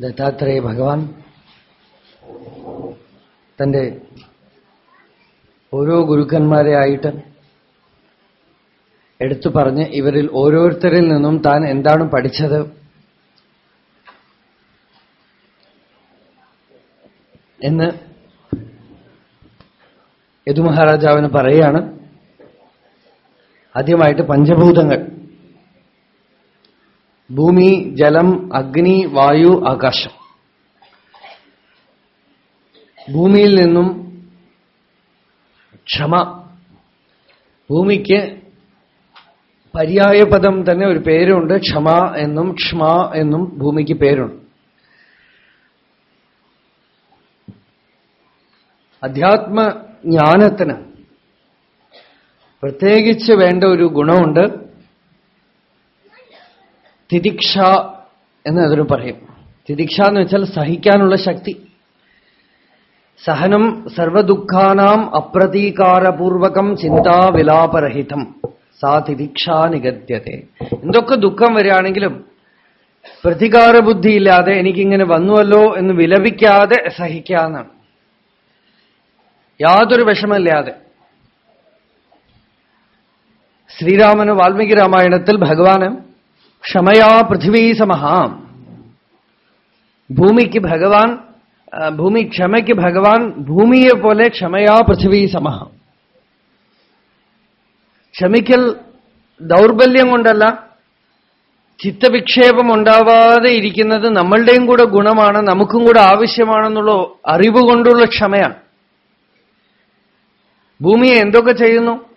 ദത്താത്രേയ ഭഗവാൻ തന്റെ ഓരോ ഗുരുക്കന്മാരെ ആയിട്ട് എടുത്തു പറഞ്ഞ് ഇവരിൽ ഓരോരുത്തരിൽ നിന്നും താൻ എന്താണ് പഠിച്ചത്? എന്ന് യദുമഹാരാജാവിന് പറയുകയാണ്. ആദ്യമായിട്ട് പഞ്ചഭൂതങ്ങൾ. ഭൂമി ജലം അഗ്നി വായു ആകാശം. ഭൂമിയിൽ നിന്നും ക്ഷമ. ഭൂമിക്ക് പര്യായപദം തന്നെ ഒരു പേരുണ്ട്. ക്ഷമ എന്നും ക്ഷമ എന്നും ഭൂമിക്ക് പേരുണ്ട്. അധ്യാത്മജ്ഞാനത്തിന് പ്രത്യേകിച്ച് വേണ്ട ഒരു ഗുണമുണ്ട്. തിദിക്ഷ എന്ന് അതിന് പറയും. തിദിക്ഷ എന്ന് വെച്ചാൽ സഹിക്കാനുള്ള ശക്തി. സഹനം സർവദുഃഖാനാം അപ്രതീകാരപൂർവകം ചിന്താവിലാപരഹിതം. സാ തിദിക്ഷ നിഗത്യത്തെ എന്തൊക്കെ ദുഃഖം വരികയാണെങ്കിലും പ്രതികാര ബുദ്ധിയില്ലാതെ എനിക്കിങ്ങനെ വന്നുവല്ലോ എന്ന് വിലപിക്കാതെ സഹിക്കാന്നാണ് യാതൊരു വിഷമമില്ലാതെ. ശ്രീരാമന് വാൽമീകി രാമായണത്തിൽ ഭഗവാന് ക്ഷമയാ പൃഥിവീ സമഹാം. ഭൂമിക്ക് ഭഗവാൻ ഭൂമി ക്ഷമയ്ക്ക് ഭഗവാൻ ഭൂമിയെ പോലെ ക്ഷമയാ പൃഥിവീ സമഹ. ക്ഷമിക്കൽ ദൗർബല്യം കൊണ്ടല്ല ചിത്തവിക്ഷേപം ഉണ്ടാവാതെ ഇരിക്കുന്നത് നമ്മളുടെയും കൂടെ ഗുണമാണ് നമുക്കും കൂടെ ആവശ്യമാണെന്നുള്ള അറിവ് കൊണ്ടുള്ള ക്ഷമയാണ്. ഭൂമിയെ എന്തൊക്കെ ചെയ്യുന്നു?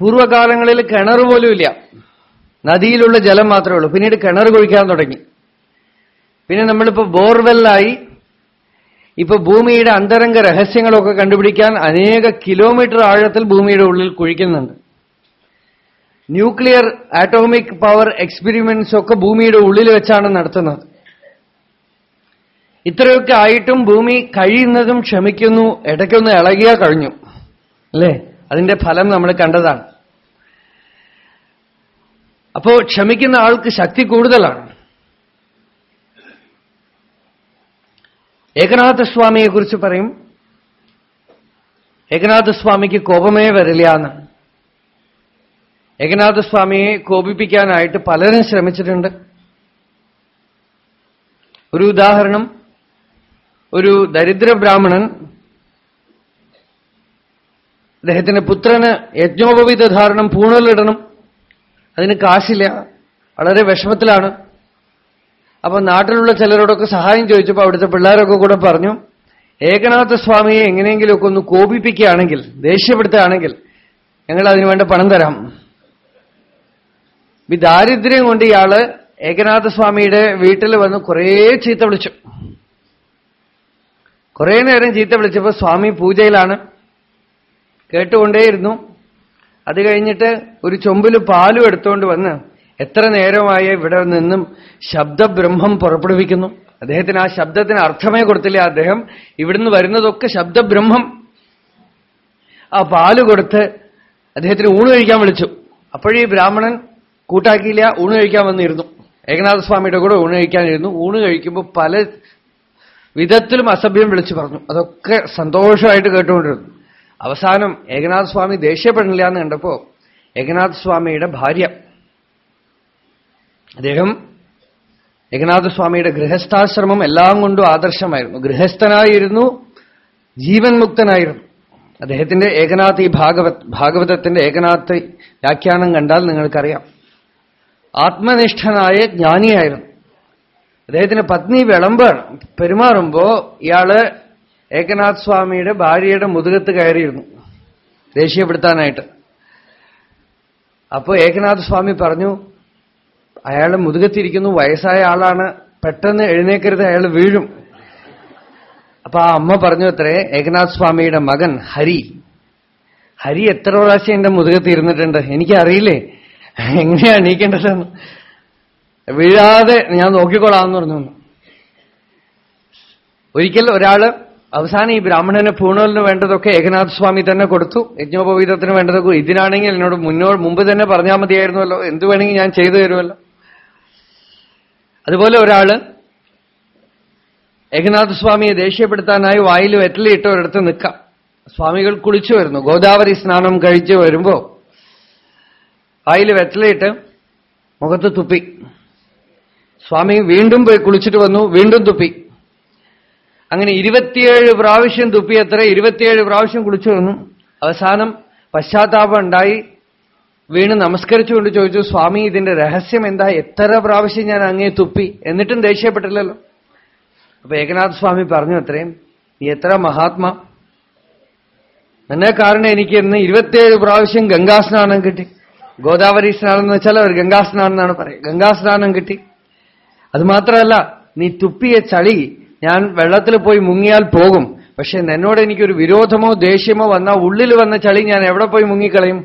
പൂർവകാലങ്ങളിൽ കിണർ പോലും ഇല്ല നദിയിലുള്ള ജലം മാത്രമേ ഉള്ളൂ. പിന്നീട് കിണർ കുഴിക്കാൻ തുടങ്ങി. പിന്നെ നമ്മളിപ്പോ ബോർവെല്ലായി. ഇപ്പൊ ഭൂമിയുടെ അന്തരംഗ രഹസ്യങ്ങളൊക്കെ കണ്ടുപിടിക്കാൻ അനേക കിലോമീറ്റർ ആഴത്തിൽ ഭൂമിയുടെ ഉള്ളിൽ കുഴിക്കുന്നുണ്ട്. ന്യൂക്ലിയർ ആറ്റോമിക് പവർ എക്സ്പെരിമെന്റ്സ് ഒക്കെ ഭൂമിയുടെ ഉള്ളിൽ വെച്ചാണ് നടത്തുന്നത്. ഇത്രയൊക്കെ ആയിട്ടും ഭൂമി കഴിയുന്നതും ക്ഷമിക്കുന്നു ഇടയ്ക്കൊന്ന് ഇളകിയാ കഴിഞ്ഞു. അല്ലേ? അതിന്റെ ഫലം നമ്മൾ കണ്ടതാണ്. അപ്പോ ക്ഷമിക്കുന്ന ആൾക്ക് ശക്തി കൂടുതലാണ്. ഏകനാഥസ്വാമിയെ കുറിച്ച് പറയും. ഏകനാഥസ്വാമിക്ക് കോപമേ വരില്ല എന്ന്. ഏകനാഥസ്വാമിയെ കോപിപ്പിക്കാനായിട്ട് പലരും ശ്രമിച്ചിട്ടുണ്ട്. ഒരു ഉദാഹരണം ഒരു ദരിദ്ര ബ്രാഹ്മണൻ അദ്ദേഹത്തിന്റെ പുത്രന് യജ്ഞോപവിധ ധാരണം പൂണലിടണം. അതിന് കാശില്ല. വളരെ വിഷമത്തിലാണ്. അപ്പൊ നാട്ടിലുള്ള ചിലരോടൊക്കെ സഹായം ചോദിച്ചപ്പോൾ അവിടുത്തെ പിള്ളേരൊക്കെ കൂടെ പറഞ്ഞു ഏകനാഥ സ്വാമിയെ എങ്ങനെയെങ്കിലുമൊക്കെ ഒന്ന് കോപിപ്പിക്കുകയാണെങ്കിൽ ദേഷ്യപ്പെടുത്തുകയാണെങ്കിൽ ഞങ്ങൾ അതിനു വേണ്ട പണം തരാം. ഈ ദാരിദ്ര്യം കൊണ്ട് ഇയാൾ ഏകനാഥസ്വാമിയുടെ വീട്ടിൽ വന്ന് കുറേ ചീത്ത വിളിച്ചു. കുറേ നേരം ചീത്ത വിളിച്ചപ്പോൾ സ്വാമി പൂജയിലാണ്. കേട്ടുകൊണ്ടേയിരുന്നു. അത് കഴിഞ്ഞിട്ട് ഒരു ചൊമ്പിൽ പാലും എടുത്തുകൊണ്ട് വന്ന് എത്ര നേരമായി ഇവിടെ നിന്നും ശബ്ദബ്രഹ്മം പുറപ്പെടുവിക്കുന്നു. അദ്ദേഹത്തിന് ആ ശബ്ദത്തിന് അർത്ഥമേ കൊടുത്തില്ല. അദ്ദേഹം ഇവിടുന്ന് വരുന്നതൊക്കെ ശബ്ദബ്രഹ്മം. ആ പാൽ കൊടുത്ത് അദ്ദേഹത്തിന് ഊണ് കഴിക്കാൻ വിളിച്ചു. അപ്പോഴീ ബ്രാഹ്മണൻ കൂട്ടാക്കിയില്ല ഊണ് കഴിക്കാൻ വന്നിരുന്നു. ഏകനാഥസ്വാമിയുടെ കൂടെ ഊണ് കഴിക്കാനിരുന്നു. ഊണ് കഴിക്കുമ്പോൾ പല വിധത്തിലും അസഭ്യം വിളിച്ചു പറഞ്ഞു. അതൊക്കെ സന്തോഷമായിട്ട് കേട്ടുകൊണ്ടിരുന്നു. അവസാനം ഏകനാഥസ്വാമി ദേഷ്യപ്പെടില്ല എന്ന് കണ്ടപ്പോ ഏകനാഥസ്വാമിയുടെ ഭാര്യ അദ്ദേഹം ഏകനാഥസ്വാമിയുടെ ഗൃഹസ്ഥാശ്രമം എല്ലാം കൊണ്ടും ആദർശമായിരുന്നു. ഗൃഹസ്ഥനായിരുന്നു ജീവൻ മുക്തനായിരുന്നു. അദ്ദേഹത്തിന്റെ ഏകനാഥ് ഈ ഭാഗവത് ഭാഗവതത്തിന്റെ ഏകനാഥ് വ്യാഖ്യാനം കണ്ടാൽ നിങ്ങൾക്കറിയാം. ആത്മനിഷ്ഠനായ ജ്ഞാനിയായിരുന്നു. അദ്ദേഹത്തിന്റെ പത്നി വിളമ്പാണ്. പെരുമാറുമ്പോ ഇയാൾ ഏകനാഥ് സ്വാമിയുടെ ഭാര്യയുടെ മുതുകത്ത് കയറിയിരുന്നു. ദേഷ്യപ്പെടുത്താനായിട്ട്. അപ്പോ ഏകനാഥ് സ്വാമി പറഞ്ഞു അയാൾ മുതുകത്തിരിക്കുന്നു വയസ്സായ ആളാണ്. പെട്ടെന്ന് എഴുന്നേക്കരുത് അയാൾ വീഴും. അപ്പൊ ആ അമ്മ പറഞ്ഞു അത്രേ ഏകനാഥ് സ്വാമിയുടെ മകൻ ഹരി. ഹരി എത്ര പ്രാവശ്യം എന്റെ മുതുകത്ത് ഇരുന്നിട്ടുണ്ട്? എനിക്കറിയില്ലേ? എങ്ങനെയാ എണീക്കേണ്ടതെന്ന്? വീഴാതെ ഞാൻ നോക്കിക്കൊള്ളാമെന്ന് പറഞ്ഞു. ഒരിക്കൽ ഒരാൾ അവസാനം ഈ ബ്രാഹ്മണന് പൂണലിന് വേണ്ടതൊക്കെ ഏകനാഥ് സ്വാമി തന്നെ കൊടുത്തു. യജ്ഞോപവീതത്തിന് വേണ്ടതൊക്കെ ഇതിനാണെങ്കിൽ എന്നോട് മുന്നോ മുമ്പ് തന്നെ പറഞ്ഞാൽ മതിയായിരുന്നല്ലോ. എന്ത് വേണമെങ്കിൽ ഞാൻ ചെയ്തു തരുമല്ലോ. അതുപോലെ ഒരാൾ ഏകനാഥ സ്വാമിയെ ദേഷ്യപ്പെടുത്താനായി വായിൽ വെറ്റലിട്ട് ഒരിടത്ത് നിൽക്കാം. സ്വാമികൾ കുളിച്ചു വരുന്നു. ഗോദാവരി സ്നാനം കഴിച്ചു വരുമ്പോ വായിൽ വെറ്റലിട്ട് മുഖത്ത് തുപ്പി. സ്വാമി വീണ്ടും പോയി കുളിച്ചിട്ട് വന്നു. വീണ്ടും തുപ്പി. അങ്ങനെ ഇരുപത്തിയേഴ് പ്രാവശ്യം തുപ്പിയത്ര ഇരുപത്തിയേഴ് പ്രാവശ്യം കുളിച്ചു വന്നു. അവസാനം പശ്ചാത്താപം ഉണ്ടായി വീണ് നമസ്കരിച്ചുകൊണ്ട് ചോദിച്ചു സ്വാമി ഇതിന്റെ രഹസ്യം എന്താ? എത്ര പ്രാവശ്യം ഞാൻ അങ്ങേ തുപ്പി? എന്നിട്ടും ദേഷ്യപ്പെട്ടില്ലല്ലോ. അപ്പൊ ഏകനാഥ സ്വാമി പറഞ്ഞു അത്രയും നീ എത്ര മഹാത്മാ. എന്നെ കാരണം എനിക്ക് ഇന്ന് ഇരുപത്തിയേഴ് പ്രാവശ്യം ഗംഗാസ്നാനം കിട്ടി. ഗോദാവരി സ്നാനം എന്ന് വെച്ചാൽ അവർ ഗംഗാസ്നാനം എന്നാണ് പറയുക. ഗംഗാസ്നാനം കിട്ടി. അത് മാത്രമല്ല നീ തുപ്പിയ ചളി ഞാൻ വെള്ളത്തിൽ പോയി മുങ്ങിയാൽ പോകും. പക്ഷെ എന്നോട് എനിക്കൊരു വിരോധമോ ദേഷ്യമോ വന്ന ഉള്ളിൽ വന്ന ചളി ഞാൻ എവിടെ പോയി മുങ്ങിക്കളയും.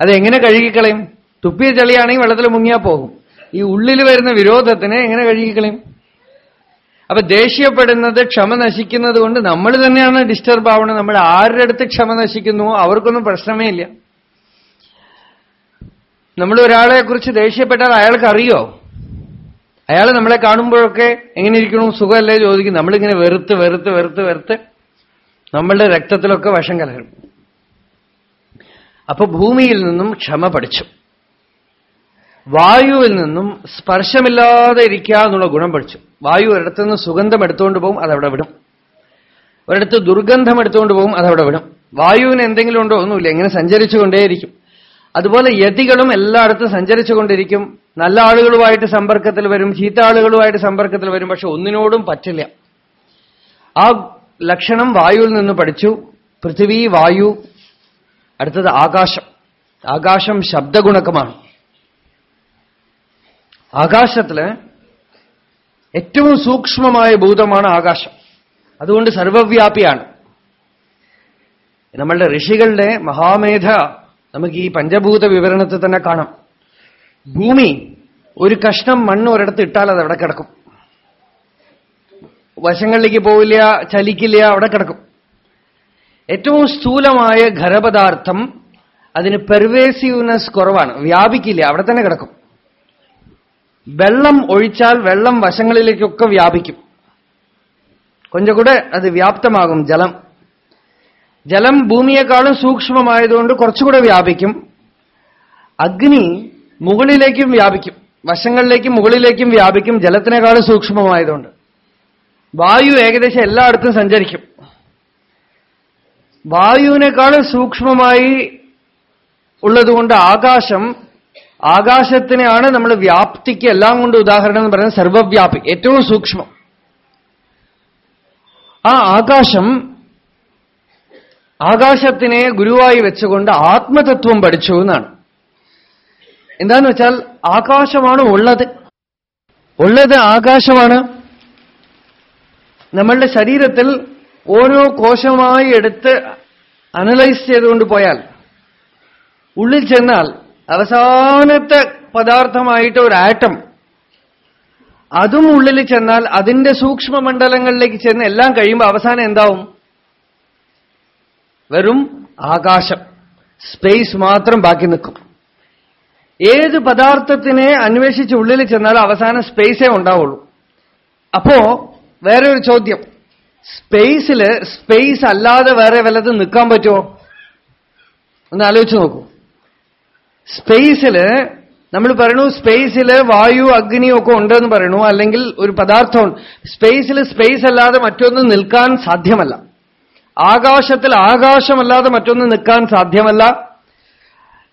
അതെങ്ങനെ കഴുകിക്കളയും? തുപ്പിയ ചളിയാണെങ്കിൽ വെള്ളത്തിൽ മുങ്ങിയാൽ പോകും. ഈ ഉള്ളിൽ വരുന്ന വിരോധത്തിനെ എങ്ങനെ കഴുകിക്കളയും? അപ്പൊ ദേഷ്യപ്പെടുന്നത് ക്ഷമ നശിക്കുന്നത് കൊണ്ട് നമ്മൾ തന്നെയാണ് ഡിസ്റ്റർബ് ആവുന്നത് നമ്മൾ ആരുടെ അടുത്ത് ക്ഷമ നശിക്കുന്നുവോ അവർക്കൊന്നും പ്രശ്നമേ ഇല്ല. നമ്മൾ ഒരാളെ കുറിച്ച് ദേഷ്യപ്പെട്ടാൽ അയാൾക്ക് അറിയോ? അയാൾ നമ്മളെ കാണുമ്പോഴൊക്കെ എങ്ങനെ ഇരിക്കണു? സുഖമല്ലേ ചോദിക്കും. നമ്മളിങ്ങനെ വെറുത്ത് വെറുത്ത് വെറുത്ത് വെറുത്ത് നമ്മളുടെ രക്തത്തിലൊക്കെ വശം കലരും. അപ്പൊ ഭൂമിയിൽ നിന്നും ക്ഷമ പഠിച്ചു. വായുവിൽ നിന്നും സ്പർശമില്ലാതെ ഇരിക്കുക എന്നുള്ള ഗുണം പഠിച്ചു. വായു ഒരിടത്തുനിന്ന് സുഗന്ധം എടുത്തുകൊണ്ട് പോകും അതവിടെ വിടും. ഒരിടത്ത് ദുർഗന്ധം എടുത്തുകൊണ്ട് പോകും അതവിടെ വിടും. വായുവിന് എന്തെങ്കിലും ഉണ്ടോ? ഒന്നുമില്ല. ഇങ്ങനെ സഞ്ചരിച്ചുകൊണ്ടേയിരിക്കും. അതുപോലെ യതികളും എല്ലായിടത്തും സഞ്ചരിച്ചുകൊണ്ടിരിക്കും. നല്ല ആളുകളുമായിട്ട് സമ്പർക്കത്തിൽ വരും ചീത്ത ആളുകളുമായിട്ട് സമ്പർക്കത്തിൽ വരും പക്ഷെ ഒന്നിനോടും പറ്റില്ല. ആ ലക്ഷണം വായുവിൽ നിന്ന് പഠിച്ചു. പൃഥിവി വായു അടുത്തത് ആകാശം. ആകാശം ശബ്ദഗുണകമാണ്. ആകാശത്തിൽ ഏറ്റവും സൂക്ഷ്മമായ ഭൂതമാണ് ആകാശം. അതുകൊണ്ട് സർവവ്യാപിയാണ്. നമ്മളുടെ ഋഷികളുടെ മഹാമേധ നമുക്ക് ഈ പഞ്ചഭൂത വിവരണത്തിൽ തന്നെ കാണാം. ഭൂമി ഒരു കഷ്ണം മണ്ണ് ഒരിടത്ത് ഇട്ടാൽ അത് അവിടെ കിടക്കും. വശങ്ങളിലേക്ക് പോവില്ല ചലിക്കില്ല അവിടെ കിടക്കും. ഏറ്റവും സ്ഥൂലമായ ഘരപദാർത്ഥം അതിന് പെർവേസീവ്നെസ് കുറവാണ്. വ്യാപിക്കില്ല അവിടെ തന്നെ കിടക്കും. വെള്ളം ഒഴിച്ചാൽ വെള്ളം വശങ്ങളിലേക്കൊക്കെ വ്യാപിക്കും. കൊഞ്ചം കൂടെ അത് വ്യാപ്തമാകും ജലം. ജലം ഭൂമിയെക്കാളും സൂക്ഷ്മമായതുകൊണ്ട് കുറച്ചുകൂടെ വ്യാപിക്കും. അഗ്നി മുകളിലേക്കും വ്യാപിക്കും. വശങ്ങളിലേക്കും മുകളിലേക്കും വ്യാപിക്കും. ജലത്തിനേക്കാൾ സൂക്ഷ്മമായതുകൊണ്ട്. വായു ഏകദേശം എല്ലായിടത്തും സഞ്ചരിക്കും. വായുവിനേക്കാൾ സൂക്ഷ്മമായി ഉള്ളതുകൊണ്ട് ആകാശം ആകാശത്തിനെയാണ് നമ്മൾ വ്യാപ്തിക്ക് എല്ലാം കൊണ്ട് ഉദാഹരണം എന്ന് പറയുന്നത് സർവവ്യാപി ഏറ്റവും സൂക്ഷ്മം. ആ ആകാശം ആകാശത്തിനെ ഗുരുവായി വെച്ചുകൊണ്ട് ആത്മതത്വം പഠിച്ചു എന്നാണ്. എന്താന്ന് വെച്ചാൽ ആകാശമാണ് ഉള്ളത്. ഉള്ളത് ആകാശമാണ്. നമ്മളുടെ ശരീരത്തിൽ ഓരോ കോശമായി എടുത്ത് അനലൈസ് ചെയ്തുകൊണ്ട് പോയാൽ ഉള്ളിൽ ചെന്നാൽ അവസാനത്തെ പദാർത്ഥമായിട്ട് ഒരു ആറ്റം അതും ഉള്ളിൽ ചെന്നാൽ അതിന്റെ സൂക്ഷ്മ മണ്ഡലങ്ങളിലേക്ക് ചെന്ന് എല്ലാം കഴിയുമ്പോൾ അവസാനം എന്താവും? വെറും ആകാശം. സ്പേസ് മാത്രം ബാക്കി നിൽക്കും. ഏത് പദാർത്ഥത്തിനെ അന്വേഷിച്ച് ഉള്ളിൽ ചെന്നാൽ അവസാനം സ്പേസേ ഉണ്ടാവുള്ളൂ. അപ്പോ വേറെ ഒരു ചോദ്യം. സ്പേസിൽ സ്പേസ് അല്ലാതെ വേറെ വല്ലതും നിൽക്കാൻ പറ്റുമോ? ഒന്ന് ആലോചിച്ച് നോക്കൂ. സ്പേസിൽ നമ്മൾ പറയണു സ്പേസിൽ വായു അഗ്നി ഒക്കെ ഉണ്ടെന്ന് പറയണു അല്ലെങ്കിൽ ഒരു പദാർത്ഥം സ്പേസിൽ സ്പേസ് അല്ലാതെ മറ്റൊന്ന് നിൽക്കാൻ സാധ്യമല്ല. ആകാശത്തിൽ ആകാശമല്ലാതെ മറ്റൊന്ന് നിൽക്കാൻ സാധ്യമല്ല.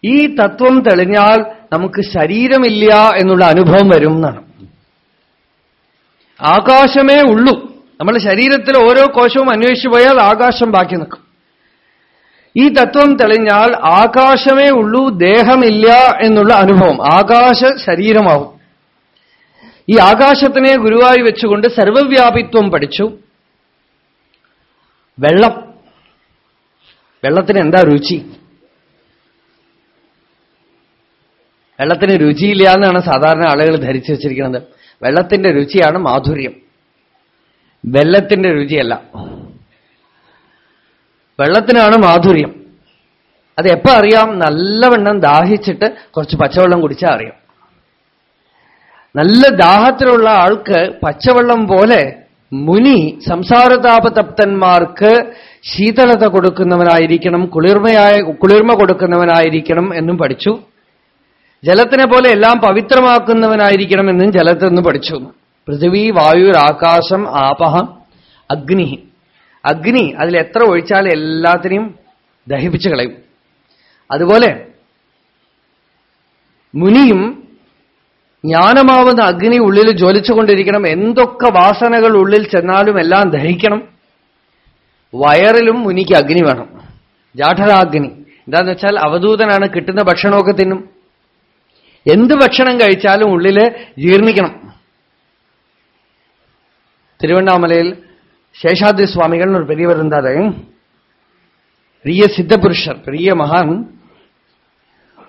ഈ തത്വം തെളിഞ്ഞാൽ നമുക്ക് ശരീരമില്ല എന്നുള്ള അനുഭവം വരും എന്നാണ്. ആകാശമേ ഉള്ളൂ. നമ്മൾ ശരീരത്തിൽ ഓരോ കോശവും അന്വേഷിച്ചു പോയാൽ ആകാശം ബാക്കി നിൽക്കും. ഈ തത്വം തെളിഞ്ഞാൽ ആകാശമേ ഉള്ളൂ ദേഹമില്ല എന്നുള്ള അനുഭവം. ആകാശ ശരീരമാവും. ഈ ആകാശത്തിനെ ഗുരുവായി വെച്ചുകൊണ്ട് സർവവ്യാപിത്വം പഠിച്ചു. വെള്ളം. വെള്ളത്തിന് എന്താ രുചി? വെള്ളത്തിന് രുചിയില്ല എന്നാണ് സാധാരണ ആളുകൾ ധരിച്ചു വെച്ചിരിക്കുന്നത്. വെള്ളത്തിന്റെ രുചിയാണ് മാധുര്യം. വെള്ളത്തിന്റെ രുചിയല്ല. വെള്ളത്തിനാണ് മാധുര്യം. അത് എപ്പോ അറിയാം? നല്ലവണ്ണം ദാഹിച്ചിട്ട് കുറച്ച് പച്ചവെള്ളം കുടിച്ചാൽ അറിയാം. നല്ല ദാഹത്തിലുള്ള ആൾക്ക് പച്ചവെള്ളം പോലെ മുനി സംസാരതാപതപ്തന്മാർക്ക് ശീതളത കൊടുക്കുന്നവനായിരിക്കണം കുളിർമയായ കുളിർമ കൊടുക്കുന്നവനായിരിക്കണം എന്നും പഠിച്ചു. ജലത്തിനെ പോലെ എല്ലാം പവിത്രമാക്കുന്നവനായിരിക്കണം എന്നും ജലത്തിൽ നിന്ന് പഠിച്ചു. പൃഥിവി വായു ആകാശം ആപഹ അഗ്നി. അഗ്നി അതിൽ എത്ര ഒഴിച്ചാൽ എല്ലാത്തിനെയും ദഹിപ്പിച്ചു കളയും. അതുപോലെ മുനിയും ജ്ഞാനമാവുന്ന അഗ്നി ഉള്ളിൽ ജ്വലിച്ചുകൊണ്ടിരിക്കണം എന്തൊക്കെ വാസനകൾ ഉള്ളിൽ ചെന്നാലും എല്ലാം ദഹിക്കണം. വയറിലും മുനിക്ക് അഗ്നി വേണം. ജാഠരാഗ്നി. എന്താന്ന് വെച്ചാൽ അവധൂതനാണ് കിട്ടുന്ന ഭക്ഷണമൊക്കെ തിന്നും. എന്ത് ഭക്ഷണം കഴിച്ചാലും ഉള്ളില് ജീർണിക്കണം തിരുവണ്ണാമലയിൽ ശേഷാദ്രി സ്വാമികൾ ഒരു பெரியவர் இருந்தாரு பெரிய சித்த புருஷர் பெரிய மகான்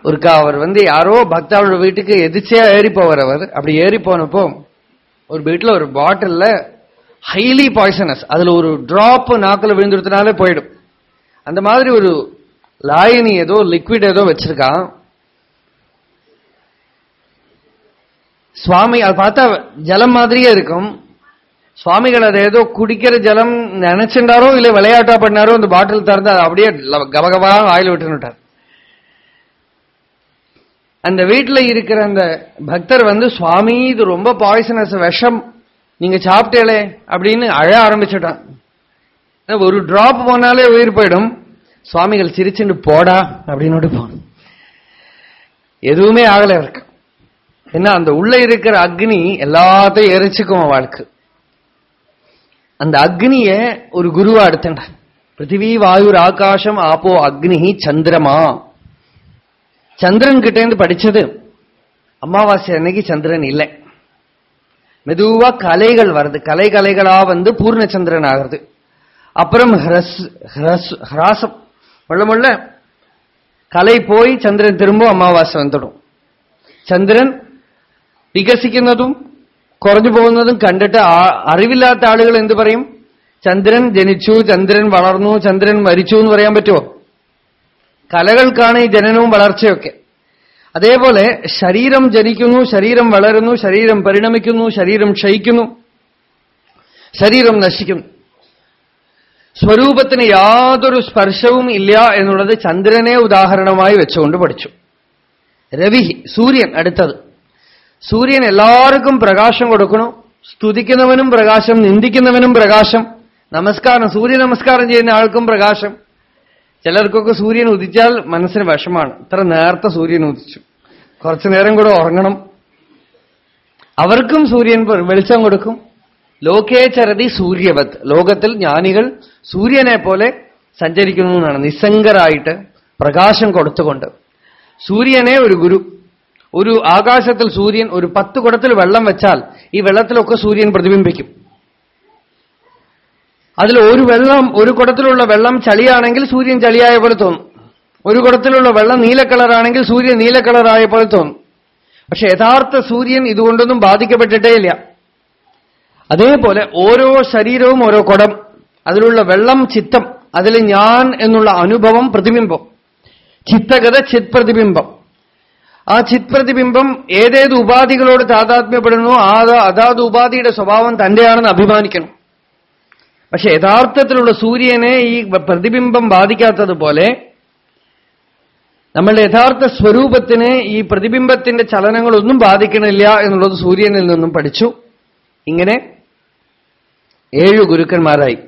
ஒருக்கா அவர் வந்து யாரோ பக்தாவோட வீட்டுக்கு எதிர்ச்சியா ஏறி போவார் அவர் அப்படி ஏறி போனப்போ ஒரு வீட்டுல ஒரு பாட்டில்ல ஹைலி பாய்சனஸ் அதுல ஒரு டிராப் நாக்கில் விழுந்துடுறதுனாலே போயிடும் அந்த மாதிரி ஒரு லாயனி ஏதோ லிக்விட் ஏதோ வச்சிருக்கான் சுவாமி அதை பார்த்தா ஜலம் மாதிரியே இருக்கும். சுவாமிகள் அதை ஏதோ குடிக்கிற ஜலம் நினைச்சுட்டாரோ இல்லை விளையாட்டா பண்ணாரோ அந்த பாட்டில் திறந்து அதை அப்படியே கபகபா வாயில் விட்டுனுட்டார் அந்த வீட்டில் இருக்கிற அந்த பக்தர் வந்து சுவாமி இது ரொம்ப பாய்சனஸ் விஷம். நீங்க சாப்பிட்டேளே அப்படின்னு அழ ஆரம்பிச்சுட்டான். ஒரு டிராப் போனாலே உயிர் போயிடும். சுவாமிகள் சிரிச்சுட்டு போடா அப்படின்னு போன எதுவுமே ஆகல இருக்கு ஏன்னா அந்த உள்ள இருக்கிற அக்னி எல்லாத்தையும் எரிச்சுக்கும் வாழ்க்கை. அந்த அக்னிய ஒரு குருவா எடுத்துட்ட பிருத்திவி வாயுர் ஆகாஷம் ஆப்போ அக்னி சந்திரமா. சந்திரன் கிட்டேருந்து படிச்சது. அமாவாசை அன்னைக்கு சந்திரன் இல்லை. மெதுவா கலைகள் வருது. கலை கலைகளா வந்து பூர்ணச்சந்திரன் ஆகிறது. அப்புறம் ஹிராசம். முள்ள முள்ள கலை போய் சந்திரன் திரும்ப அமாவாசை வந்துடும். சந்திரன் വികസിക്കുന്നതും കുറഞ്ഞു പോകുന്നതും കണ്ടിട്ട് അറിവില്ലാത്ത ആളുകൾ എന്ത് പറയും? ചന്ദ്രൻ ജനിച്ചു ചന്ദ്രൻ വളർന്നു ചന്ദ്രൻ മരിച്ചു എന്ന് പറയാൻ പറ്റുമോ? കലകൾക്കാണ് ഈ ജനനവും വളർച്ചയൊക്കെ. അതേപോലെ ശരീരം ജനിക്കുന്നു ശരീരം വളരുന്നു ശരീരം പരിണമിക്കുന്നു ശരീരം ക്ഷയിക്കുന്നു ശരീരം നശിക്കുന്നു. സ്വരൂപത്തിന് യാതൊരു സ്പർശവും ഇല്ല എന്നുള്ളത് ചന്ദ്രനെ ഉദാഹരണമായി വെച്ചുകൊണ്ട് പഠിച്ചു. രവി സൂര്യൻ അടുത്തത്. സൂര്യൻ എല്ലാവർക്കും പ്രകാശം കൊടുക്കണു സ്തുതിക്കുന്നവനും പ്രകാശം നിന്ദിക്കുന്നവനും പ്രകാശം. നമസ്കാരം സൂര്യ നമസ്കാരം ചെയ്യുന്ന ആൾക്കും പ്രകാശം. ചിലർക്കൊക്കെ സൂര്യൻ ഉദിച്ചാൽ മനസ്സിന് വിഷമാണ്. ഇത്ര നേരത്തെ സൂര്യൻ ഉദിച്ചു. കുറച്ചു നേരം കൂടെ ഉറങ്ങണം. അവർക്കും സൂര്യൻ വെളിച്ചം കൊടുക്കും. ലോകേ ചരതി സൂര്യവത്. ലോകത്തിൽ ജ്ഞാനികൾ സൂര്യനെ പോലെ സഞ്ചരിക്കുന്നു എന്നാണ്. നിസ്സംഗരായിട്ട് പ്രകാശം കൊടുത്തുകൊണ്ട്. സൂര്യനെ ഒരു ഗുരു. ഒരു ആകാശത്തിൽ സൂര്യൻ ഒരു പത്ത് കുടത്തിൽ വെള്ളം വെച്ചാൽ ഈ വെള്ളത്തിലൊക്കെ സൂര്യൻ പ്രതിബിംബിക്കും. അതിൽ ഒരു വെള്ളം ഒരു കുടത്തിലുള്ള വെള്ളം ചളിയാണെങ്കിൽ സൂര്യൻ ചളിയായ പോലെ തോന്നും. ഒരു കുടത്തിലുള്ള വെള്ളം നീല കളറാണെങ്കിൽ സൂര്യൻ നീല കളറായ പോലെ തോന്നും. പക്ഷെ യഥാർത്ഥ സൂര്യൻ ഇതുകൊണ്ടൊന്നും ബാധിക്കപ്പെട്ടിട്ടേ ഇല്ല. അതേപോലെ ഓരോ ശരീരവും ഓരോ കുടം അതിലുള്ള വെള്ളം ചിത്തം അതിൽ ഞാൻ എന്നുള്ള അനുഭവം പ്രതിബിംബം. ചിത്തഗത ചിത് പ്രതിബിംബം. ആ ചിത് പ്രതിബിംബം ഏതേത് ഉപാധികളോട് താതാത്മ്യപ്പെടുന്നു ആ അതാത് ഉപാധിയുടെ സ്വഭാവം തന്റെയാണെന്ന് അഭിമാനിക്കണം. പക്ഷെ യഥാർത്ഥത്തിലുള്ള സൂര്യനെ ഈ പ്രതിബിംബം ബാധിക്കാത്തതുപോലെ നമ്മളുടെ യഥാർത്ഥ സ്വരൂപത്തിന് ഈ പ്രതിബിംബത്തിന്റെ ചലനങ്ങളൊന്നും ബാധിക്കണില്ല എന്നുള്ളത് സൂര്യനിൽ നിന്നും പഠിച്ചു. ഇങ്ങനെ ഏഴു ഗുരുക്കന്മാരായി.